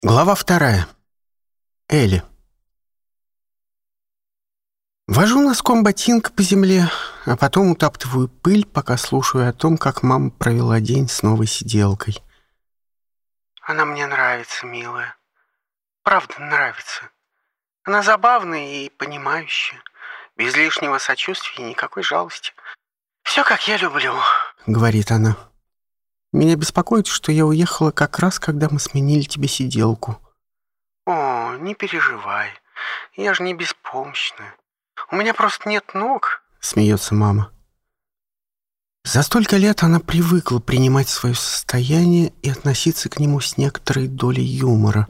Глава вторая. Элли. Вожу носком ботинка по земле, а потом утаптываю пыль, пока слушаю о том, как мама провела день с новой сиделкой. Она мне нравится, милая. Правда, нравится. Она забавная и понимающая. Без лишнего сочувствия и никакой жалости. «Все, как я люблю», — говорит она. Меня беспокоит, что я уехала как раз, когда мы сменили тебе сиделку. О, не переживай. Я же не беспомощная. У меня просто нет ног, смеется мама. За столько лет она привыкла принимать свое состояние и относиться к нему с некоторой долей юмора.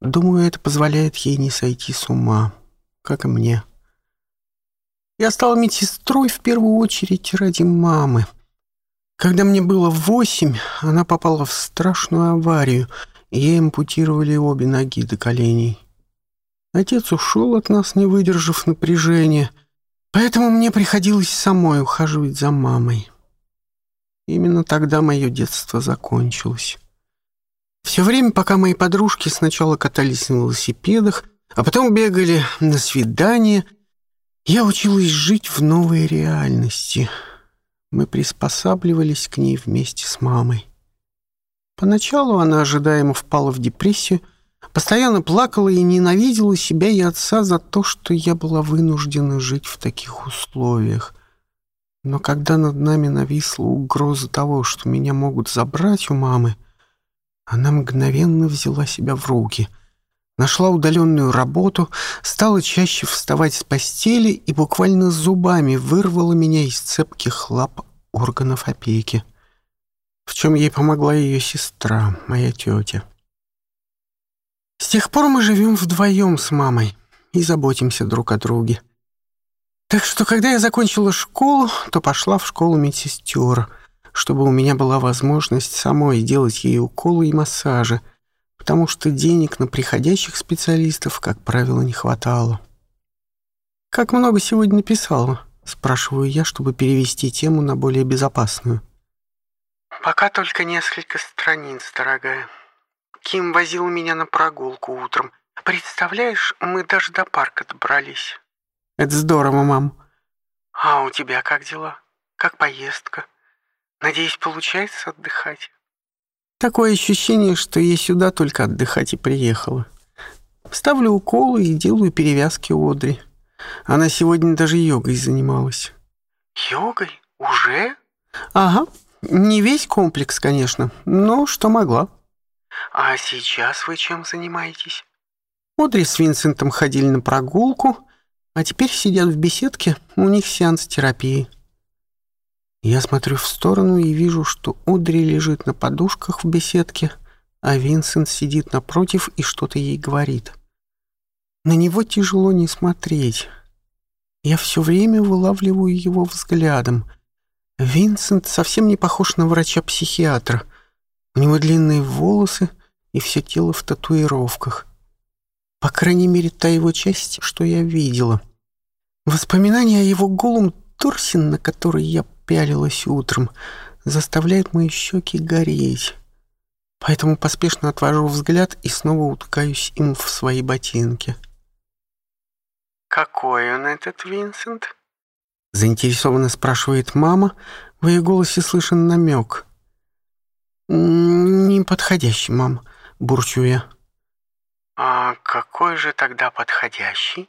Думаю, это позволяет ей не сойти с ума, как и мне. Я стала медсестрой в первую очередь ради мамы — когда мне было восемь, она попала в страшную аварию, ей ампутировали обе ноги до коленей. Отец ушел от нас, не выдержав напряжения, поэтому мне приходилось самой ухаживать за мамой. Именно тогда мое детство закончилось. Все время, пока мои подружки сначала катались на велосипедах, а потом бегали на свидания, я училась жить в новой реальности — мы приспосабливались к ней вместе с мамой. Поначалу она ожидаемо впала в депрессию, постоянно плакала и ненавидела себя и отца за то, что я была вынуждена жить в таких условиях. Но когда над нами нависла угроза того, что меня могут забрать у мамы, она мгновенно взяла себя в руки — нашла удаленную работу, стала чаще вставать с постели и буквально зубами вырвала меня из цепких лап органов опеки, в чем ей помогла ее сестра, моя тетя. С тех пор мы живем вдвоем с мамой и заботимся друг о друге. Так что, когда я закончила школу, то пошла в школу медсестер, чтобы у меня была возможность самой делать ей уколы и массажи — потому что денег на приходящих специалистов, как правило, не хватало. «Как много сегодня написала?» — спрашиваю я, чтобы перевести тему на более безопасную. «Пока только несколько страниц, дорогая. Ким возил меня на прогулку утром. Представляешь, мы даже до парка добрались». «Это здорово, мам». «А у тебя как дела? Как поездка? Надеюсь, получается отдыхать?» Такое ощущение, что я сюда только отдыхать и приехала. Ставлю уколы и делаю перевязки Одри. Она сегодня даже йогой занималась. Йогой? Уже? Ага. Не весь комплекс, конечно, но что могла. А сейчас вы чем занимаетесь? Одри с Винсентом ходили на прогулку, а теперь сидят в беседке, у них сеанс терапии. Я смотрю в сторону и вижу, что Одри лежит на подушках в беседке, а Винсент сидит напротив и что-то ей говорит. На него тяжело не смотреть. Я все время вылавливаю его взглядом. Винсент совсем не похож на врача-психиатра. У него длинные волосы и все тело в татуировках. По крайней мере, та его часть, что я видела. Воспоминания о его голом торсе, на который я пялилась утром, заставляет мои щеки гореть. Поэтому поспешно отвожу взгляд и снова уткаюсь им в свои ботинки. «Какой он этот, Винсент?» Заинтересованно спрашивает мама, в ее голосе слышен намек. «Неподходящий, мам», — бурчу я. «А какой же тогда подходящий?»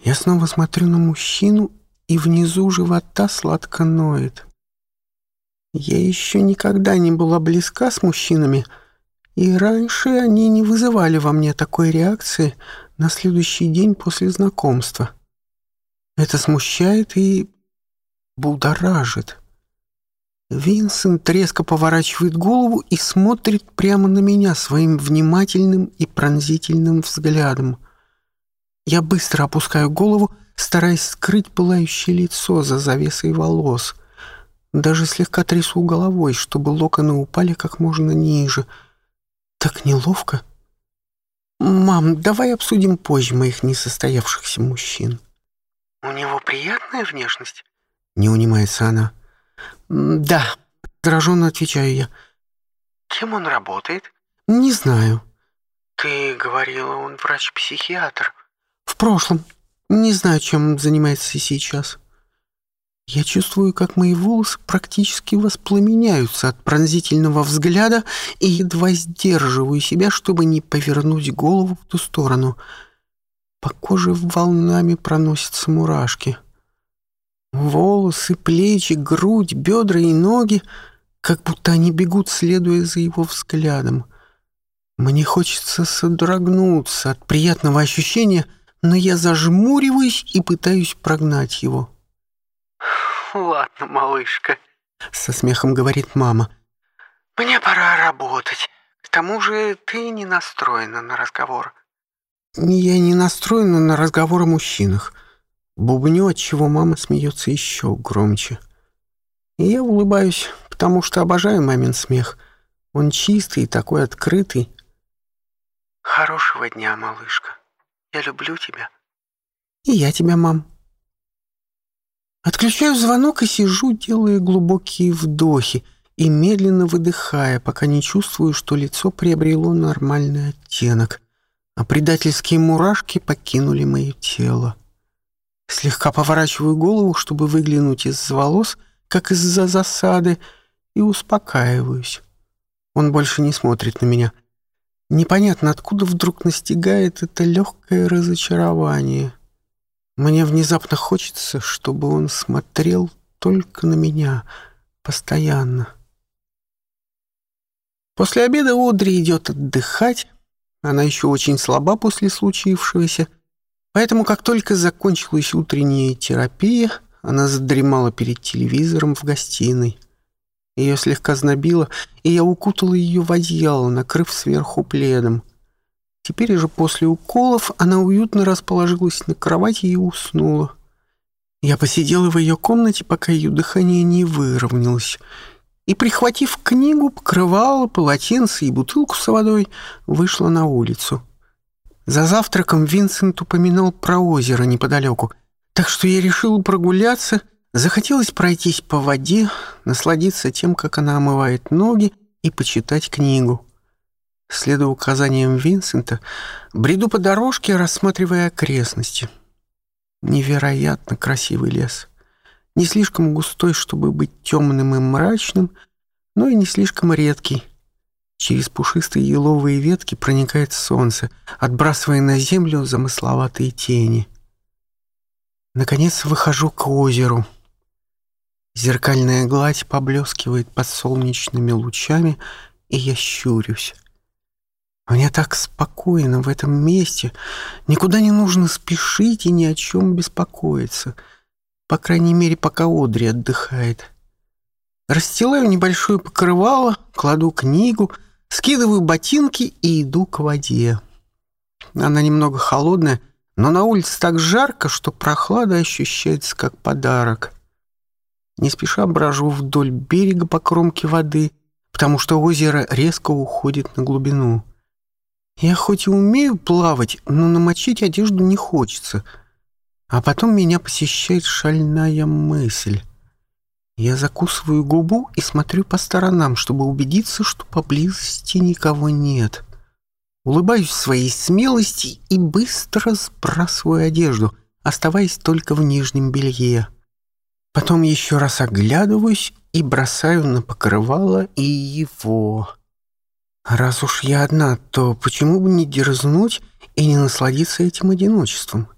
Я снова смотрю на мужчину и внизу живота сладко ноет. Я еще никогда не была близка с мужчинами, и раньше они не вызывали во мне такой реакции на следующий день после знакомства. Это смущает и будоражит. Винсент резко поворачивает голову и смотрит прямо на меня своим внимательным и пронзительным взглядом. Я быстро опускаю голову, стараясь скрыть пылающее лицо за завесой волос. Даже слегка трясу головой, чтобы локоны упали как можно ниже. Так неловко. «Мам, давай обсудим позже моих несостоявшихся мужчин». «У него приятная внешность?» Не унимается она. «Да», — раздраженно отвечаю я. «Кем он работает?» «Не знаю». «Ты говорила, он врач-психиатр». «В прошлом», не знаю, чем занимается сейчас. Я чувствую, как мои волосы практически воспламеняются от пронзительного взгляда и едва сдерживаю себя, чтобы не повернуть голову в ту сторону. По коже волнами проносятся мурашки. Волосы, плечи, грудь, бедра и ноги, как будто они бегут, следуя за его взглядом. Мне хочется содрогнуться от приятного ощущения — но я зажмуриваюсь и пытаюсь прогнать его. «Ладно, малышка», — со смехом говорит мама. «Мне пора работать. К тому же ты не настроена на разговор». «Я не настроена на разговор о мужчинах». Бубню, отчего мама смеется еще громче. И я улыбаюсь, потому что обожаю мамин смех. Он чистый и такой открытый. «Хорошего дня, малышка». Я люблю тебя. И я тебя, мам. Отключаю звонок и сижу, делая глубокие вдохи и медленно выдыхая, пока не чувствую, что лицо приобрело нормальный оттенок, а предательские мурашки покинули мое тело. Слегка поворачиваю голову, чтобы выглянуть из волос, как из-за засады, и успокаиваюсь. Он больше не смотрит на меня — Непонятно, откуда вдруг настигает это легкое разочарование. Мне внезапно хочется, чтобы он смотрел только на меня, постоянно. После обеда Одри идет отдыхать. Она еще очень слаба после случившегося. Поэтому, как только закончилась утренняя терапия, она задремала перед телевизором в гостиной. Ее слегка знобило, и я укутала ее в одеяло, накрыв сверху пледом. Теперь же после уколов она уютно расположилась на кровати и уснула. Я посидела в ее комнате, пока ее дыхание не выровнялось, и, прихватив книгу, покрывало, полотенце и бутылку с водой, вышла на улицу. За завтраком Винсент упоминал про озеро неподалеку, так что я решила прогуляться — Захотелось пройтись по воде, насладиться тем, как она омывает ноги, и почитать книгу. Следуя указаниям Винсента, бреду по дорожке, рассматривая окрестности. Невероятно красивый лес. Не слишком густой, чтобы быть темным и мрачным, но и не слишком редкий. Через пушистые еловые ветки проникает солнце, отбрасывая на землю замысловатые тени. Наконец выхожу к озеру — Зеркальная гладь поблескивает под солнечными лучами, и я щурюсь. Мне так спокойно в этом месте, никуда не нужно спешить и ни о чем беспокоиться, по крайней мере, пока Одри отдыхает. Расстилаю небольшое покрывало, кладу книгу, скидываю ботинки и иду к воде. Она немного холодная, но на улице так жарко, что прохлада ощущается как подарок не спеша брожу вдоль берега по кромке воды, потому что озеро резко уходит на глубину. Я хоть и умею плавать, но намочить одежду не хочется. А потом меня посещает шальная мысль. Я закусываю губу и смотрю по сторонам, чтобы убедиться, что поблизости никого нет. Улыбаюсь своей смелости и быстро сбрасываю одежду, оставаясь только в нижнем белье. Потом еще раз оглядываюсь и бросаю на покрывало и его. Раз уж я одна, то почему бы не дерзнуть и не насладиться этим одиночеством?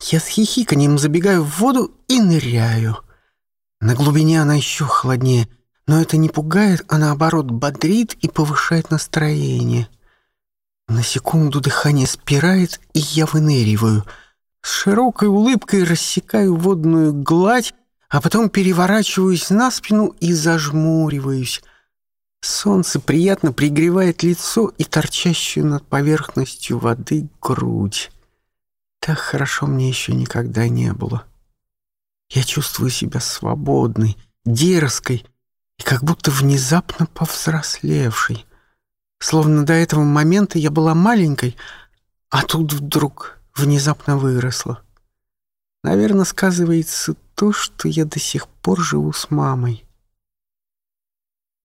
Я с хихиканием забегаю в воду и ныряю. На глубине она еще холоднее, но это не пугает, а наоборот бодрит и повышает настроение. На секунду дыхание спирает, и я выныриваю — с широкой улыбкой рассекаю водную гладь, а потом переворачиваюсь на спину и зажмуриваюсь. Солнце приятно пригревает лицо и торчащую над поверхностью воды грудь. Так хорошо мне еще никогда не было. Я чувствую себя свободной, дерзкой и как будто внезапно повзрослевшей. Словно до этого момента я была маленькой, а тут вдруг внезапно выросла. Наверное, сказывается то, что я до сих пор живу с мамой.